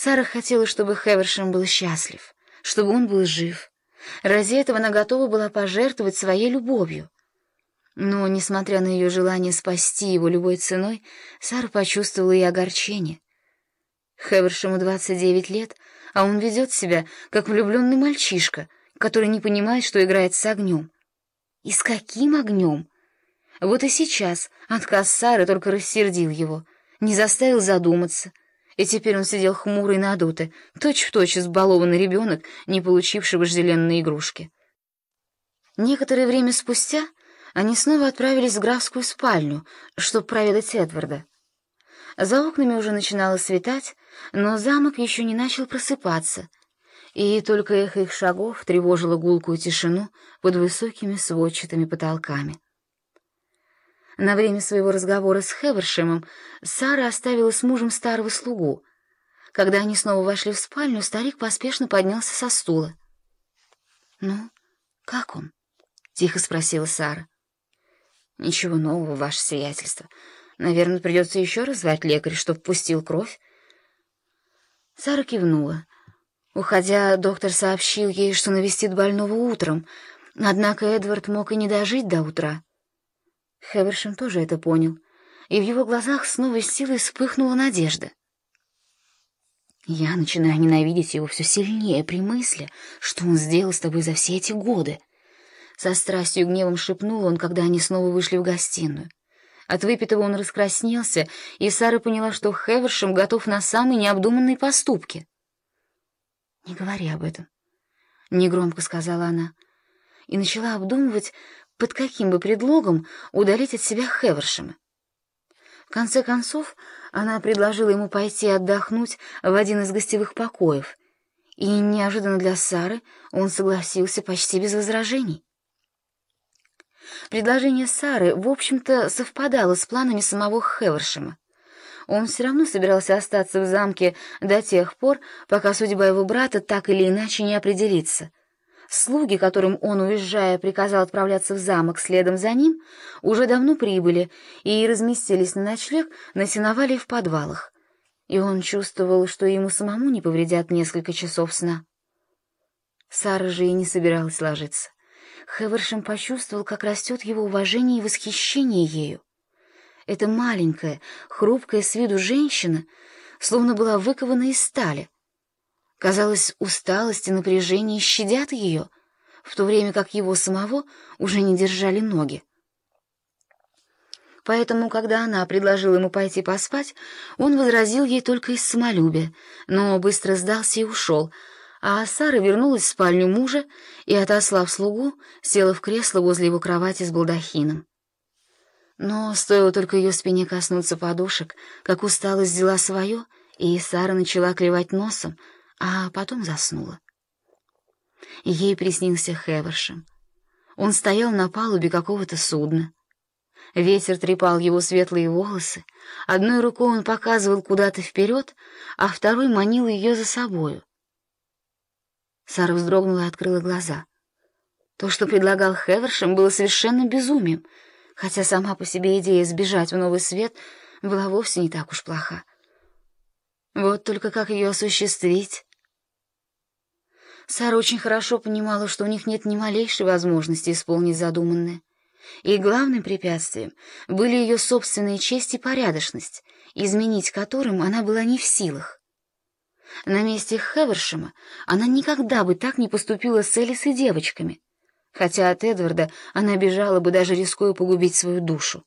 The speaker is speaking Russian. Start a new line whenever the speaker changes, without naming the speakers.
Сара хотела, чтобы Хевершем был счастлив, чтобы он был жив. Ради этого она готова была пожертвовать своей любовью. Но, несмотря на ее желание спасти его любой ценой, Сара почувствовала и огорчение. Хевершему 29 лет, а он ведет себя, как влюбленный мальчишка, который не понимает, что играет с огнем. И с каким огнем? Вот и сейчас отказ Сары только рассердил его, не заставил задуматься — и теперь он сидел хмурый и надутый, точь-в-точь избалованный ребенок, не получивший вожделенные игрушки. Некоторое время спустя они снова отправились в графскую спальню, чтобы проведать Эдварда. За окнами уже начинало светать, но замок еще не начал просыпаться, и только эхо их шагов тревожило гулкую тишину под высокими сводчатыми потолками. На время своего разговора с Хевершемом Сара оставила с мужем старого слугу. Когда они снова вошли в спальню, старик поспешно поднялся со стула. «Ну, как он?» — тихо спросила Сара. «Ничего нового, ваше сиятельство. Наверное, придется еще раз звать лекаря, чтоб пустил кровь». Сара кивнула. Уходя, доктор сообщил ей, что навестит больного утром, однако Эдвард мог и не дожить до утра. Хевершем тоже это понял, и в его глазах с силой вспыхнула надежда. «Я начинаю ненавидеть его все сильнее при мысли, что он сделал с тобой за все эти годы», со страстью и гневом шепнул он, когда они снова вышли в гостиную. От выпитого он раскраснелся, и Сара поняла, что Хевершем готов на самые необдуманные поступки. «Не говори об этом», — негромко сказала она, и начала обдумывать, под каким бы предлогом удалить от себя Хевершема. В конце концов, она предложила ему пойти отдохнуть в один из гостевых покоев, и неожиданно для Сары он согласился почти без возражений. Предложение Сары, в общем-то, совпадало с планами самого Хевершема. Он все равно собирался остаться в замке до тех пор, пока судьба его брата так или иначе не определится — Слуги, которым он, уезжая, приказал отправляться в замок следом за ним, уже давно прибыли и разместились на ночлег на сеновале в подвалах, и он чувствовал, что ему самому не повредят несколько часов сна. Сара же и не собиралась ложиться. Хевершем почувствовал, как растет его уважение и восхищение ею. Эта маленькая, хрупкая с виду женщина словно была выкована из стали — Казалось, усталость и напряжение щадят ее, в то время как его самого уже не держали ноги. Поэтому, когда она предложила ему пойти поспать, он возразил ей только из самолюбия, но быстро сдался и ушел, а Сара вернулась в спальню мужа и, отослав слугу, села в кресло возле его кровати с балдахином. Но стоило только ее спине коснуться подушек, как усталость взяла свое, и Сара начала клевать носом, а потом заснула. Ей приснился Хевершем. Он стоял на палубе какого-то судна. Ветер трепал его светлые волосы, одной рукой он показывал куда-то вперед, а второй манил ее за собою. Сара вздрогнула и открыла глаза. То, что предлагал Хевершем, было совершенно безумием, хотя сама по себе идея сбежать в новый свет была вовсе не так уж плоха. Вот только как ее осуществить? Сара очень хорошо понимала, что у них нет ни малейшей возможности исполнить задуманное. И главным препятствием были ее собственная честь и порядочность, изменить которым она была не в силах. На месте Хевершема она никогда бы так не поступила с Элис и девочками, хотя от Эдварда она бежала бы, даже рискуя погубить свою душу.